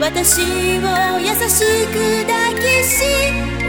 私を優しく抱きし